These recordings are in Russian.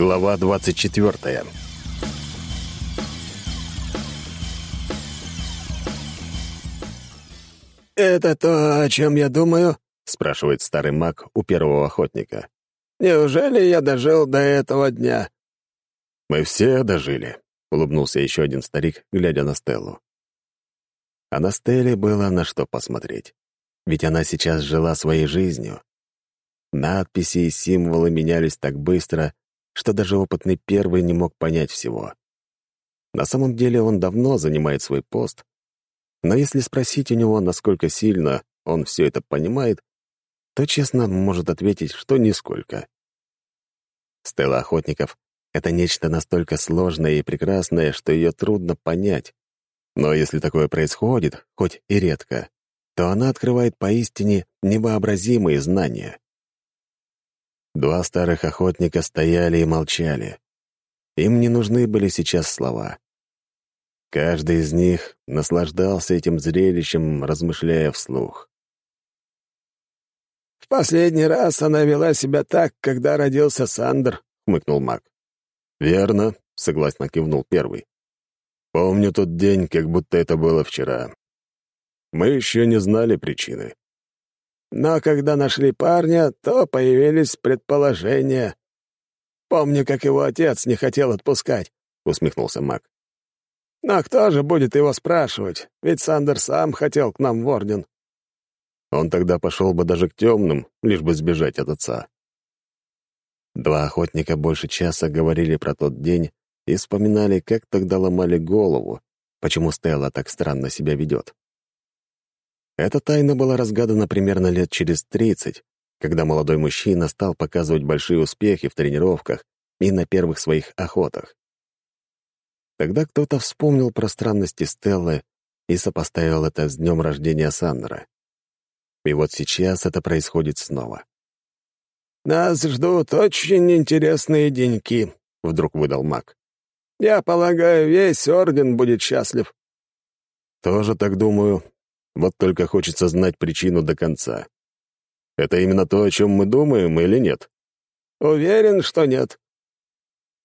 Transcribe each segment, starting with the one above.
Глава 24 «Это то, о чем я думаю?» — спрашивает старый маг у первого охотника. «Неужели я дожил до этого дня?» «Мы все дожили», — улыбнулся еще один старик, глядя на Стеллу. А на Стелле было на что посмотреть. Ведь она сейчас жила своей жизнью. Надписи и символы менялись так быстро, что даже опытный первый не мог понять всего. На самом деле он давно занимает свой пост, но если спросить у него, насколько сильно он все это понимает, то честно может ответить, что нисколько. Стелла охотников — это нечто настолько сложное и прекрасное, что ее трудно понять. Но если такое происходит, хоть и редко, то она открывает поистине невообразимые знания. Два старых охотника стояли и молчали. Им не нужны были сейчас слова. Каждый из них наслаждался этим зрелищем, размышляя вслух. «В последний раз она вела себя так, когда родился Сандер», — хмыкнул маг. «Верно», — согласно кивнул первый. «Помню тот день, как будто это было вчера. Мы еще не знали причины. Но когда нашли парня, то появились предположения. Помню, как его отец не хотел отпускать, — усмехнулся маг. Но кто же будет его спрашивать? Ведь Сандер сам хотел к нам в Орден. Он тогда пошел бы даже к темным, лишь бы сбежать от отца. Два охотника больше часа говорили про тот день и вспоминали, как тогда ломали голову, почему Стелла так странно себя ведет. Эта тайна была разгадана примерно лет через 30, когда молодой мужчина стал показывать большие успехи в тренировках и на первых своих охотах. Тогда кто-то вспомнил про странности Стеллы и сопоставил это с днем рождения Сандера. И вот сейчас это происходит снова. «Нас ждут очень интересные деньки», — вдруг выдал маг. «Я полагаю, весь Орден будет счастлив». «Тоже так думаю, вот только хочется знать причину до конца. Это именно то, о чем мы думаем, или нет? Уверен, что нет.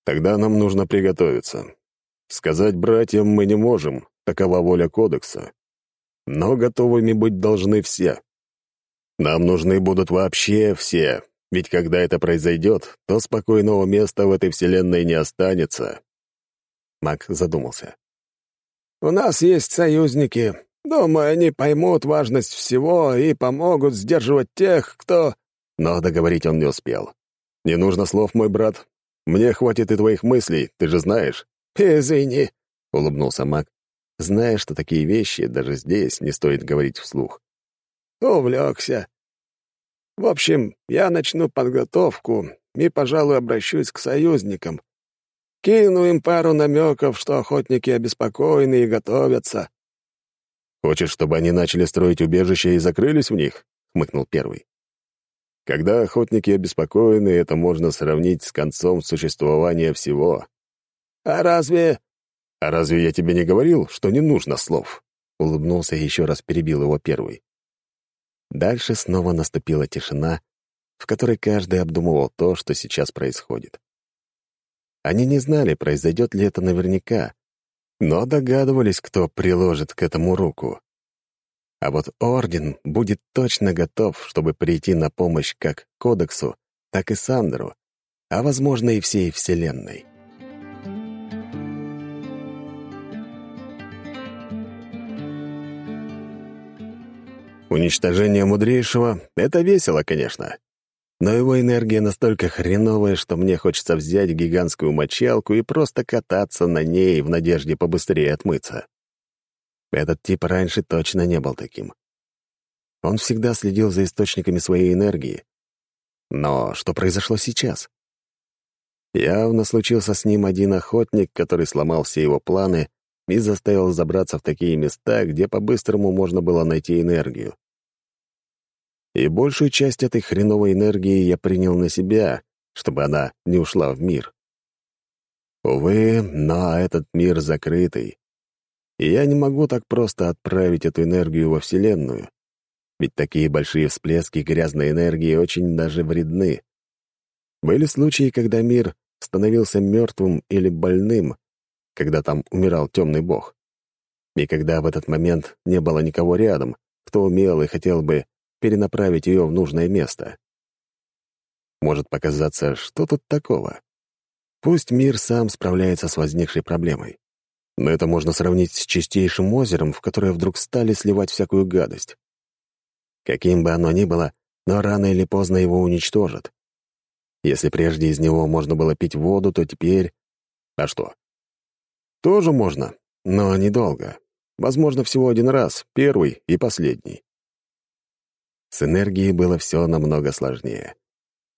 Тогда нам нужно приготовиться. Сказать братьям мы не можем, такова воля кодекса. Но готовыми быть должны все. Нам нужны будут вообще все, ведь когда это произойдет, то спокойного места в этой вселенной не останется. Мак задумался. «У нас есть союзники, Думаю, они поймут важность всего и помогут сдерживать тех, кто...» Но договорить он не успел. «Не нужно слов, мой брат. Мне хватит и твоих мыслей, ты же знаешь». «Извини», — улыбнулся маг, зная, что такие вещи даже здесь не стоит говорить вслух. «Увлекся. В общем, я начну подготовку и, пожалуй, обращусь к союзникам. Кину им пару намеков, что охотники обеспокоены и готовятся. «Хочешь, чтобы они начали строить убежища и закрылись в них?» — хмыкнул первый. «Когда охотники обеспокоены, это можно сравнить с концом существования всего». «А разве...» «А разве я тебе не говорил, что не нужно слов?» — улыбнулся и еще раз перебил его первый. Дальше снова наступила тишина, в которой каждый обдумывал то, что сейчас происходит. Они не знали, произойдет ли это наверняка, но догадывались, кто приложит к этому руку. А вот Орден будет точно готов, чтобы прийти на помощь как Кодексу, так и Сандеру, а, возможно, и всей Вселенной. Уничтожение мудрейшего — это весело, конечно. Но его энергия настолько хреновая, что мне хочется взять гигантскую мочалку и просто кататься на ней в надежде побыстрее отмыться. Этот тип раньше точно не был таким. Он всегда следил за источниками своей энергии. Но что произошло сейчас? Явно случился с ним один охотник, который сломал все его планы и заставил забраться в такие места, где по-быстрому можно было найти энергию и большую часть этой хреновой энергии я принял на себя, чтобы она не ушла в мир. Увы, но этот мир закрытый, и я не могу так просто отправить эту энергию во Вселенную, ведь такие большие всплески грязной энергии очень даже вредны. Были случаи, когда мир становился мертвым или больным, когда там умирал темный бог. И когда в этот момент не было никого рядом, кто умел и хотел бы перенаправить ее в нужное место. Может показаться, что тут такого? Пусть мир сам справляется с возникшей проблемой. Но это можно сравнить с чистейшим озером, в которое вдруг стали сливать всякую гадость. Каким бы оно ни было, но рано или поздно его уничтожат. Если прежде из него можно было пить воду, то теперь... А что? Тоже можно, но недолго. Возможно, всего один раз, первый и последний. С энергией было все намного сложнее.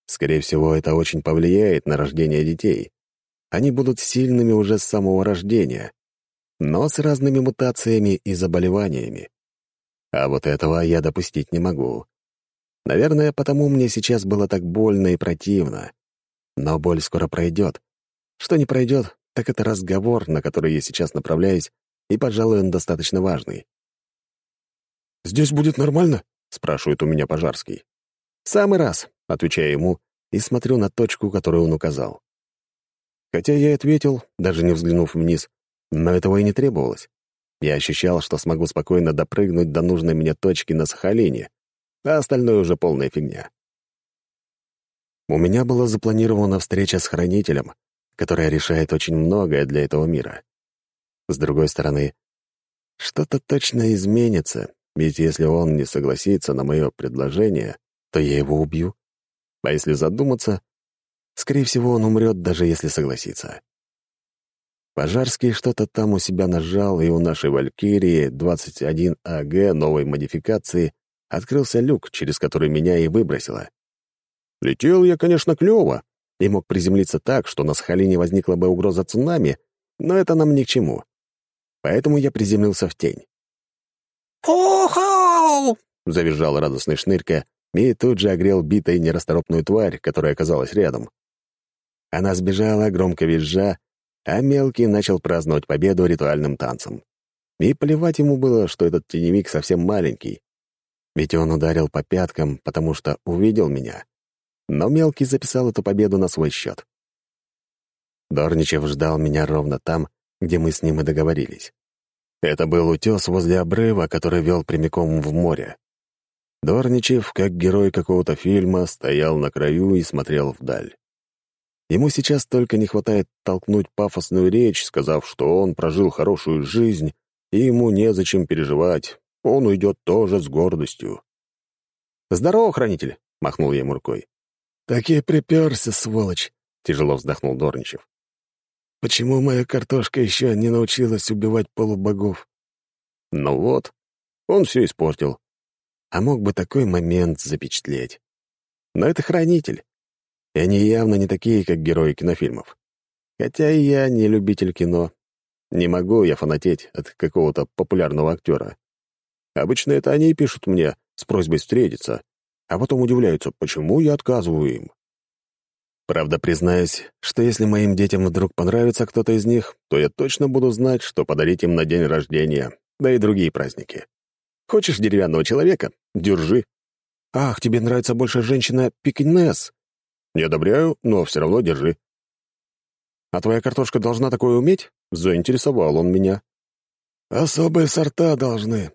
Скорее всего, это очень повлияет на рождение детей. Они будут сильными уже с самого рождения, но с разными мутациями и заболеваниями. А вот этого я допустить не могу. Наверное, потому мне сейчас было так больно и противно. Но боль скоро пройдет. Что не пройдет, так это разговор, на который я сейчас направляюсь, и, пожалуй, он достаточно важный. «Здесь будет нормально?» — спрашивает у меня Пожарский. «Самый раз», — отвечаю ему и смотрю на точку, которую он указал. Хотя я и ответил, даже не взглянув вниз, но этого и не требовалось. Я ощущал, что смогу спокойно допрыгнуть до нужной мне точки на Сахалине, а остальное уже полная фигня. У меня была запланирована встреча с Хранителем, которая решает очень многое для этого мира. С другой стороны, что-то точно изменится, ведь если он не согласится на мое предложение, то я его убью. А если задуматься, скорее всего, он умрет, даже если согласится. Пожарский что-то там у себя нажал, и у нашей «Валькирии» 21АГ новой модификации открылся люк, через который меня и выбросило. Летел я, конечно, клёво, и мог приземлиться так, что на Сахалине возникла бы угроза цунами, но это нам ни к чему. Поэтому я приземлился в тень. «Ухау!» — завизжал радостный шнырька, и тут же огрел битой нерасторопную тварь, которая оказалась рядом. Она сбежала, громко визжа, а мелкий начал праздновать победу ритуальным танцем. И плевать ему было, что этот теневик совсем маленький. Ведь он ударил по пяткам, потому что увидел меня. Но мелкий записал эту победу на свой счет. Дорничев ждал меня ровно там, где мы с ним и договорились. Это был утес возле обрыва, который вел прямиком в море. Дорничев, как герой какого-то фильма, стоял на краю и смотрел вдаль. Ему сейчас только не хватает толкнуть пафосную речь, сказав, что он прожил хорошую жизнь, и ему незачем переживать, он уйдет тоже с гордостью. «Здорово, хранитель!» — махнул я ему рукой. «Так и приперся, сволочь!» — тяжело вздохнул Дорничев. «Почему моя картошка еще не научилась убивать полубогов?» «Ну вот, он все испортил. А мог бы такой момент запечатлеть. Но это хранитель и они явно не такие, как герои кинофильмов. Хотя и я не любитель кино. Не могу я фанатеть от какого-то популярного актера. Обычно это они пишут мне с просьбой встретиться, а потом удивляются, почему я отказываю им. Правда, признаюсь, что если моим детям вдруг понравится кто-то из них, то я точно буду знать, что подарить им на день рождения, да и другие праздники. Хочешь деревянного человека? Держи. Ах, тебе нравится больше женщина-пекинес? Не одобряю, но все равно держи. А твоя картошка должна такое уметь? Заинтересовал он меня. Особые сорта должны.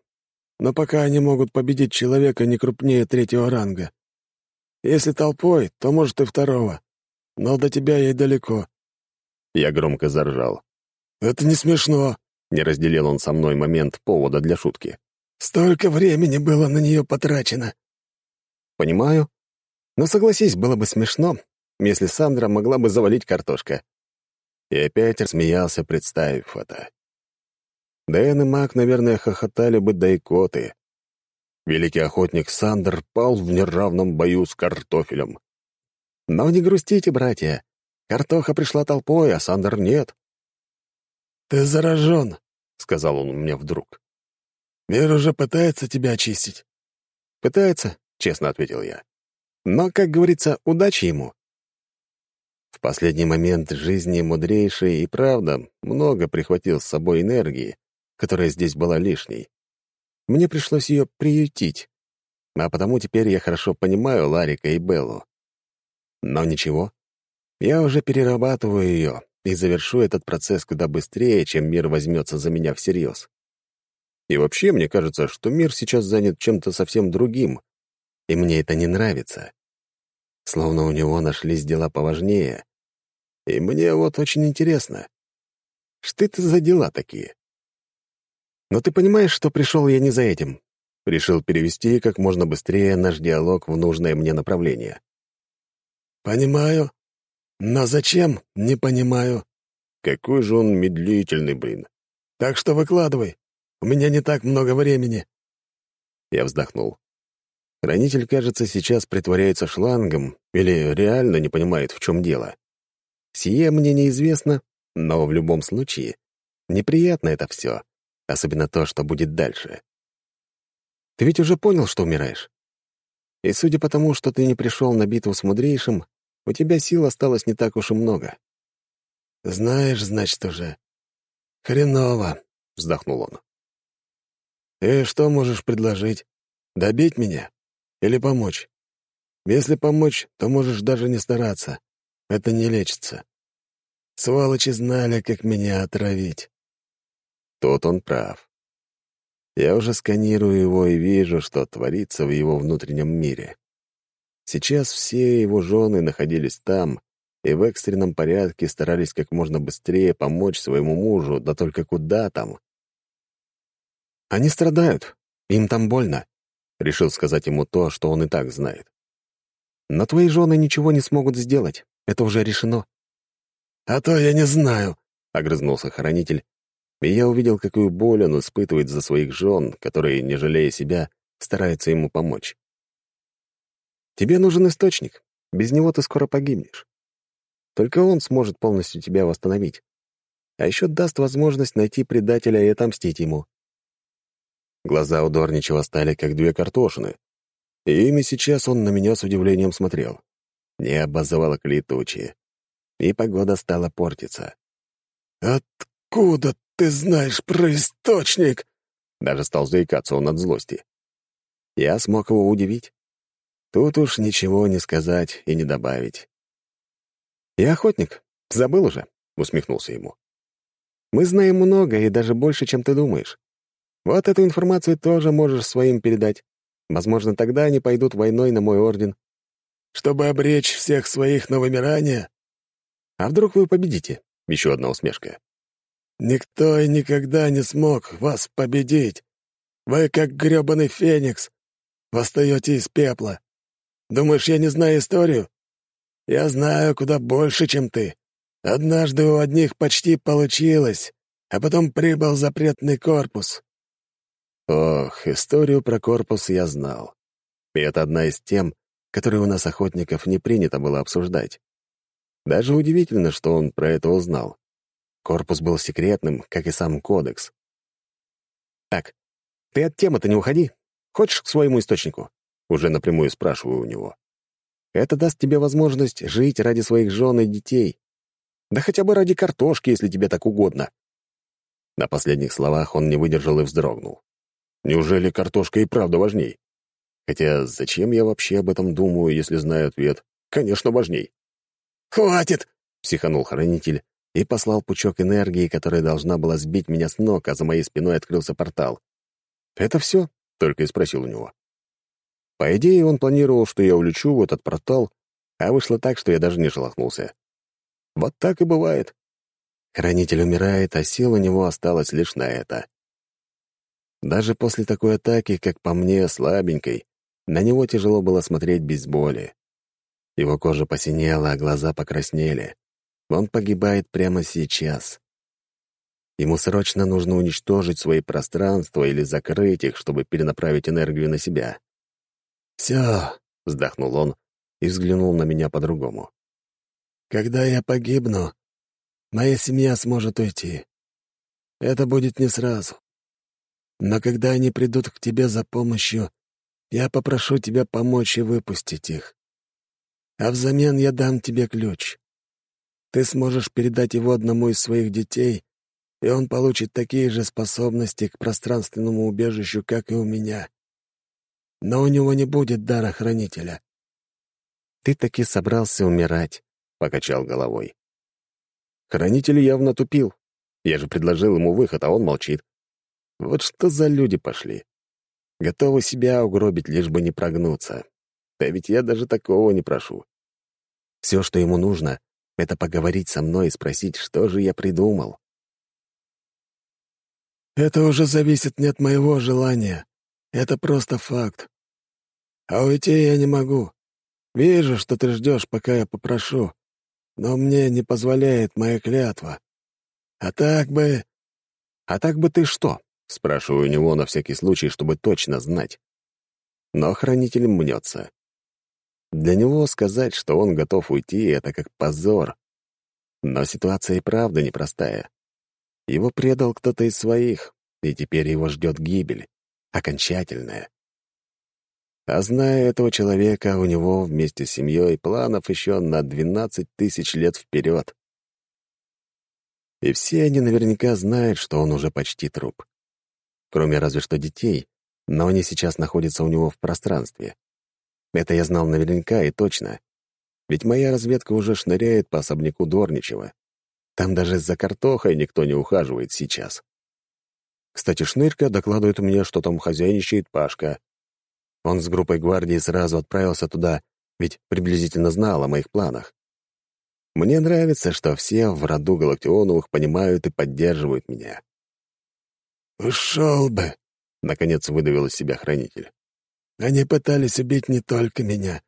Но пока они могут победить человека не крупнее третьего ранга. Если толпой, то, может, и второго. Но до тебя ей далеко. Я громко заржал. «Это не смешно», — не разделил он со мной момент повода для шутки. «Столько времени было на нее потрачено». «Понимаю. Но согласись, было бы смешно, если Сандра могла бы завалить картошка. И опять рассмеялся, представив это. Дэн и Мак, наверное, хохотали бы до икоты. Великий охотник Сандер пал в неравном бою с картофелем. Но не грустите, братья. Картоха пришла толпой, а Сандер нет. «Ты заражен», — сказал он мне вдруг. «Мир уже пытается тебя очистить». «Пытается», — честно ответил я. Но, как говорится, удачи ему. В последний момент жизни мудрейший и правда много прихватил с собой энергии, которая здесь была лишней. Мне пришлось ее приютить, а потому теперь я хорошо понимаю Ларика и Беллу. Но ничего, Я уже перерабатываю ее и завершу этот процесс куда быстрее, чем мир возьмется за меня всерьез. И вообще, мне кажется, что мир сейчас занят чем-то совсем другим, и мне это не нравится. Словно у него нашлись дела поважнее. И мне вот очень интересно, что это за дела такие? Но ты понимаешь, что пришел я не за этим. Решил перевести как можно быстрее наш диалог в нужное мне направление. «Понимаю. Но зачем? Не понимаю». Какой же он медлительный, блин. «Так что выкладывай. У меня не так много времени». Я вздохнул. Хранитель, кажется, сейчас притворяется шлангом или реально не понимает, в чем дело. Сие мне неизвестно, но в любом случае неприятно это все, особенно то, что будет дальше. Ты ведь уже понял, что умираешь? И судя по тому, что ты не пришел на битву с мудрейшим, у тебя сил осталось не так уж и много. «Знаешь, значит, уже. Хреново», — вздохнул он. «И что можешь предложить? Добить меня? Или помочь? Если помочь, то можешь даже не стараться. Это не лечится. Сволочи знали, как меня отравить». Тут он прав. Я уже сканирую его и вижу, что творится в его внутреннем мире. Сейчас все его жены находились там и в экстренном порядке старались как можно быстрее помочь своему мужу, да только куда там. «Они страдают, им там больно», — решил сказать ему то, что он и так знает. «Но твои жены ничего не смогут сделать, это уже решено». «А то я не знаю», — огрызнулся хранитель, и я увидел, какую боль он испытывает за своих жен, которые, не жалея себя, стараются ему помочь. «Тебе нужен источник. Без него ты скоро погибнешь. Только он сможет полностью тебя восстановить. А еще даст возможность найти предателя и отомстить ему». Глаза у Дорничева стали как две картошины, и ими сейчас он на меня с удивлением смотрел. Небо заволокли летучие, и погода стала портиться. «Откуда ты знаешь про источник?» Даже стал заикаться он от злости. Я смог его удивить. Тут уж ничего не сказать и не добавить. «Я охотник. Забыл уже», — усмехнулся ему. «Мы знаем много и даже больше, чем ты думаешь. Вот эту информацию тоже можешь своим передать. Возможно, тогда они пойдут войной на мой орден». «Чтобы обречь всех своих на вымирание?» «А вдруг вы победите?» — еще одна усмешка. Никто и никогда не смог вас победить. Вы, как грёбаный феникс, восстаете из пепла. Думаешь, я не знаю историю? Я знаю куда больше, чем ты. Однажды у одних почти получилось, а потом прибыл запретный корпус. Ох, историю про корпус я знал. И это одна из тем, которые у нас, охотников, не принято было обсуждать. Даже удивительно, что он про это узнал. Корпус был секретным, как и сам кодекс. «Так, ты от темы-то не уходи. Хочешь к своему источнику?» Уже напрямую спрашиваю у него. «Это даст тебе возможность жить ради своих жен и детей. Да хотя бы ради картошки, если тебе так угодно». На последних словах он не выдержал и вздрогнул. «Неужели картошка и правда важней?» Хотя зачем я вообще об этом думаю, если знаю ответ? Конечно, важней. «Хватит!» — психанул хранитель и послал пучок энергии, которая должна была сбить меня с ног, а за моей спиной открылся портал. «Это все?» — только и спросил у него. По идее, он планировал, что я улечу в этот портал, а вышло так, что я даже не шелохнулся. Вот так и бывает. Хранитель умирает, а сил у него осталось лишь на это. Даже после такой атаки, как по мне, слабенькой, на него тяжело было смотреть без боли. Его кожа посинела, а глаза покраснели. Он погибает прямо сейчас. Ему срочно нужно уничтожить свои пространства или закрыть их, чтобы перенаправить энергию на себя. «Все», — вздохнул он и взглянул на меня по-другому. «Когда я погибну, моя семья сможет уйти. Это будет не сразу. Но когда они придут к тебе за помощью, я попрошу тебя помочь и выпустить их. А взамен я дам тебе ключ. Ты сможешь передать его одному из своих детей, и он получит такие же способности к пространственному убежищу, как и у меня. Но у него не будет дара хранителя. Ты таки собрался умирать, покачал головой. Хранитель явно тупил. Я же предложил ему выход, а он молчит. Вот что за люди пошли. Готовы себя угробить, лишь бы не прогнуться. Да ведь я даже такого не прошу. Все, что ему нужно, — это поговорить со мной и спросить, что же я придумал. «Это уже зависит не от моего желания. Это просто факт. А уйти я не могу. Вижу, что ты ждешь, пока я попрошу, но мне не позволяет моя клятва. А так бы...» «А так бы ты что?» — спрашиваю у него на всякий случай, чтобы точно знать. Но хранитель мнется. Для него сказать, что он готов уйти, — это как позор. Но ситуация и правда непростая. Его предал кто-то из своих, и теперь его ждет гибель, окончательная. А зная этого человека, у него вместе с семьей планов еще на 12 тысяч лет вперед. И все они наверняка знают, что он уже почти труп. Кроме разве что детей, но они сейчас находятся у него в пространстве. Это я знал наверняка и точно. Ведь моя разведка уже шныряет по особняку Дорничева. Там даже за картохой никто не ухаживает сейчас. Кстати, Шнырька докладывает мне, что там хозяйничает Пашка. Он с группой гвардии сразу отправился туда, ведь приблизительно знал о моих планах. Мне нравится, что все в роду Галактионовых понимают и поддерживают меня. «Ушел бы», — наконец выдавил из себя хранитель. Они пытались убить не только меня,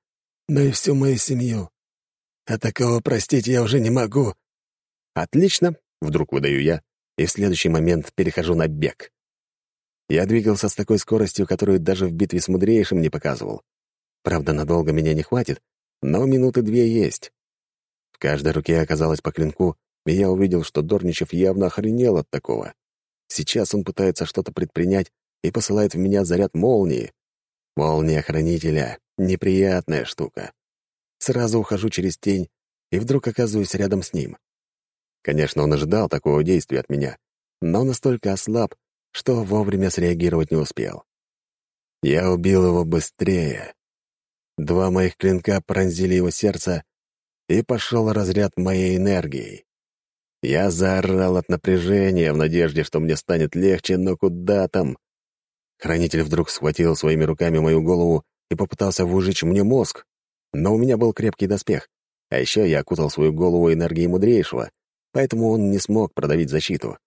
но и всю мою семью. А такого простить я уже не могу». «Отлично», — вдруг выдаю я, и в следующий момент перехожу на бег. Я двигался с такой скоростью, которую даже в битве с мудрейшим не показывал. Правда, надолго меня не хватит, но минуты две есть. В каждой руке оказалось по клинку, и я увидел, что Дорничев явно охренел от такого. Сейчас он пытается что-то предпринять и посылает в меня заряд молнии. Молния хранителя — неприятная штука. Сразу ухожу через тень и вдруг оказываюсь рядом с ним. Конечно, он ожидал такого действия от меня, но настолько ослаб, что вовремя среагировать не успел. Я убил его быстрее. Два моих клинка пронзили его сердце, и пошел разряд моей энергии. Я заорал от напряжения в надежде, что мне станет легче, но куда там? Хранитель вдруг схватил своими руками мою голову и попытался выжечь мне мозг. Но у меня был крепкий доспех. А еще я окутал свою голову энергией мудрейшего, поэтому он не смог продавить защиту.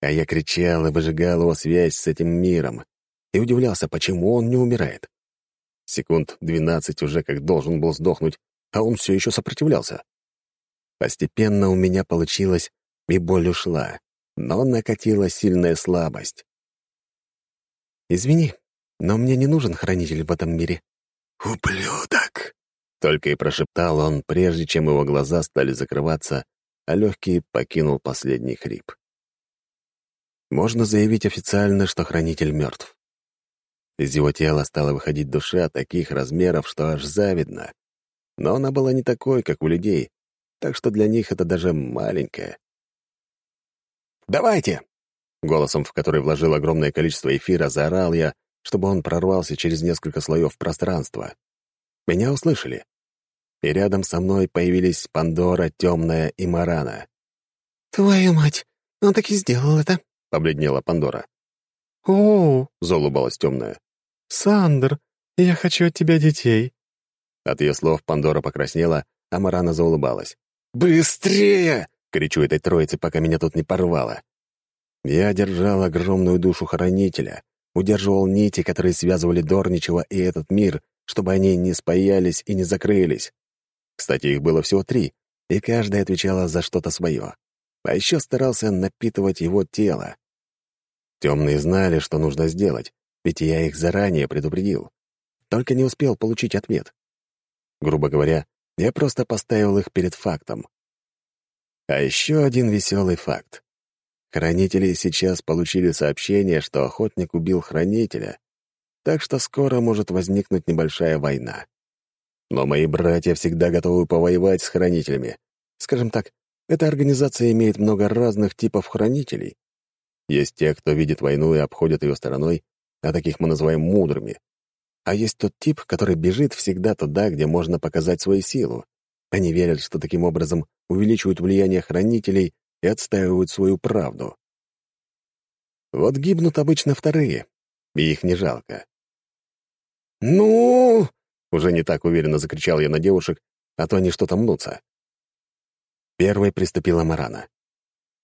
А я кричал и выжигал его связь с этим миром и удивлялся, почему он не умирает. Секунд двенадцать уже как должен был сдохнуть, а он все еще сопротивлялся. Постепенно у меня получилось, и боль ушла, но накатила сильная слабость. «Извини, но мне не нужен хранитель в этом мире». «Ублюдок!» — только и прошептал он, прежде чем его глаза стали закрываться, а легкий покинул последний хрип. Можно заявить официально, что хранитель мертв. Из его тела стала выходить душа таких размеров, что аж завидно. Но она была не такой, как у людей, так что для них это даже маленькая. «Давайте!» Голосом, в который вложил огромное количество эфира, заорал я, чтобы он прорвался через несколько слоев пространства. Меня услышали. И рядом со мной появились Пандора, Темная и Марана. «Твою мать, он так и сделал это!» — побледнела Пандора. «О, — заулыбалась Темная. Сандер, я хочу от тебя детей». От ее слов Пандора покраснела, а Марана заулыбалась. «Быстрее!» — кричу этой троице, пока меня тут не порвало. Я держал огромную душу хранителя, удерживал нити, которые связывали Дорничева и этот мир, чтобы они не спаялись и не закрылись. Кстати, их было всего три, и каждая отвечала за что-то свое. А еще старался напитывать его тело. Темные знали, что нужно сделать, ведь я их заранее предупредил. Только не успел получить ответ. Грубо говоря, я просто поставил их перед фактом. А еще один веселый факт. Хранители сейчас получили сообщение, что охотник убил хранителя, так что скоро может возникнуть небольшая война. Но мои братья всегда готовы повоевать с хранителями. Скажем так, эта организация имеет много разных типов хранителей. Есть те, кто видит войну и обходит ее стороной, а таких мы называем мудрыми. А есть тот тип, который бежит всегда туда, где можно показать свою силу. Они верят, что таким образом увеличивают влияние хранителей и отстаивают свою правду. Вот гибнут обычно вторые, и их не жалко. «Ну!» — уже не так уверенно закричал я на девушек, а то они что-то мнутся. Первой приступила Марана.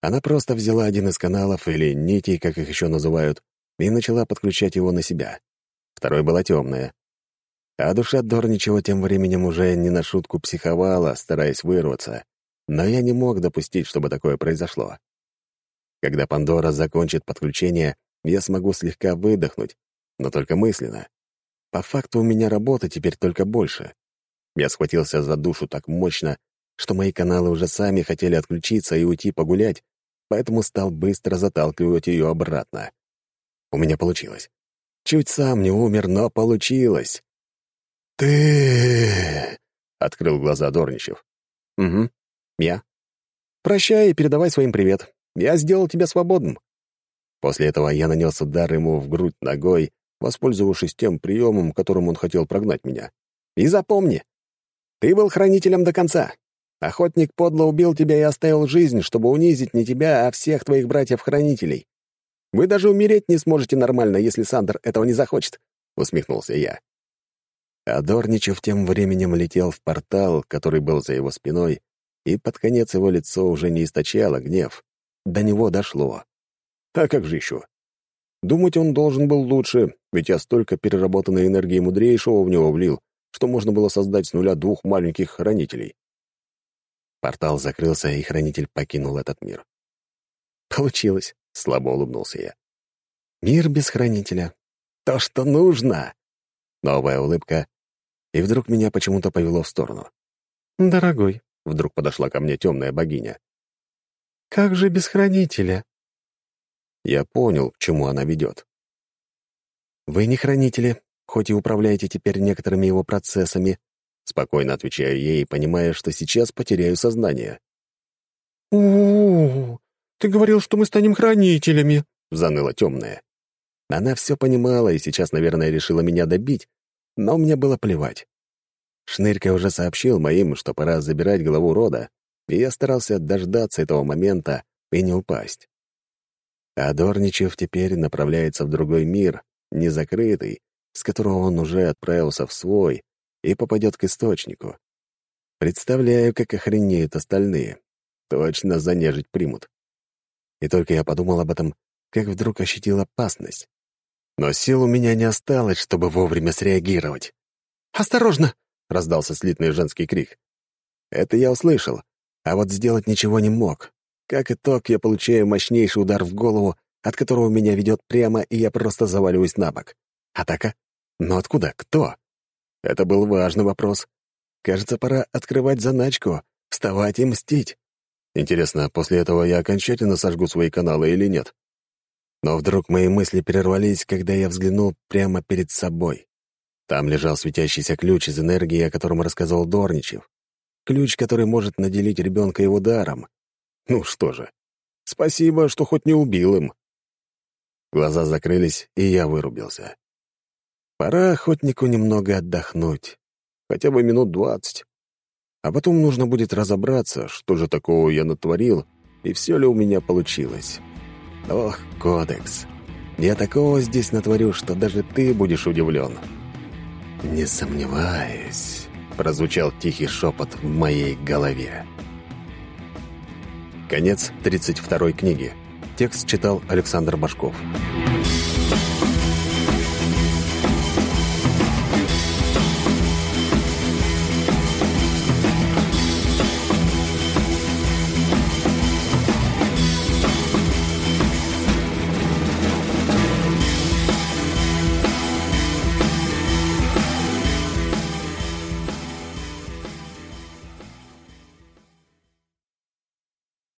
Она просто взяла один из каналов, или нитей, как их еще называют, и начала подключать его на себя. Второй была темная. А душа Дорничева тем временем уже не на шутку психовала, стараясь вырваться. Но я не мог допустить, чтобы такое произошло. Когда Пандора закончит подключение, я смогу слегка выдохнуть, но только мысленно. По факту у меня работы теперь только больше. Я схватился за душу так мощно, что мои каналы уже сами хотели отключиться и уйти погулять, поэтому стал быстро заталкивать ее обратно. У меня получилось. Чуть сам не умер, но получилось. «Ты...» — открыл глаза Дорничев. «Угу. Я. Прощай и передавай своим привет. Я сделал тебя свободным». После этого я нанес удар ему в грудь ногой, воспользовавшись тем приемом, которым он хотел прогнать меня. «И запомни, ты был хранителем до конца. Охотник подло убил тебя и оставил жизнь, чтобы унизить не тебя, а всех твоих братьев-хранителей. Вы даже умереть не сможете нормально, если Сандер этого не захочет», — усмехнулся я. А Дорничев тем временем летел в портал, который был за его спиной, и под конец его лицо уже не источало гнев. До него дошло. А как же еще? Думать он должен был лучше, ведь я столько переработанной энергии мудрейшего в него влил, что можно было создать с нуля двух маленьких хранителей. Портал закрылся, и хранитель покинул этот мир. «Получилось», — слабо улыбнулся я. «Мир без хранителя. То, что нужно!» Новая улыбка, и вдруг меня почему-то повело в сторону. «Дорогой», — вдруг подошла ко мне темная богиня. «Как же без хранителя?» Я понял, к чему она ведет. «Вы не хранители, хоть и управляете теперь некоторыми его процессами, Спокойно отвечаю ей, понимая, что сейчас потеряю сознание. у у, -у ты говорил, что мы станем хранителями», — заныла темная. Она все понимала и сейчас, наверное, решила меня добить, но мне было плевать. Шнырька уже сообщил моим, что пора забирать главу рода, и я старался дождаться этого момента и не упасть. А Дорничев теперь направляется в другой мир, незакрытый, с которого он уже отправился в свой, и попадет к источнику. Представляю, как охренеют остальные. Точно занежить примут. И только я подумал об этом, как вдруг ощутил опасность. Но сил у меня не осталось, чтобы вовремя среагировать. «Осторожно!» — раздался слитный женский крик. Это я услышал, а вот сделать ничего не мог. Как итог, я получаю мощнейший удар в голову, от которого меня ведет прямо, и я просто заваливаюсь на бок. Атака? Но откуда? Кто? Это был важный вопрос. Кажется, пора открывать заначку, вставать и мстить. Интересно, после этого я окончательно сожгу свои каналы или нет? Но вдруг мои мысли прервались, когда я взглянул прямо перед собой. Там лежал светящийся ключ из энергии, о котором рассказывал Дорничев. Ключ, который может наделить ребенка его даром. Ну что же, спасибо, что хоть не убил им. Глаза закрылись, и я вырубился. Пора охотнику немного отдохнуть. Хотя бы минут двадцать. А потом нужно будет разобраться, что же такого я натворил и все ли у меня получилось. Ох, кодекс. Я такого здесь натворю, что даже ты будешь удивлен. «Не сомневаюсь», — прозвучал тихий шепот в моей голове. Конец 32 книги. Текст читал Александр Башков. «Александр Башков».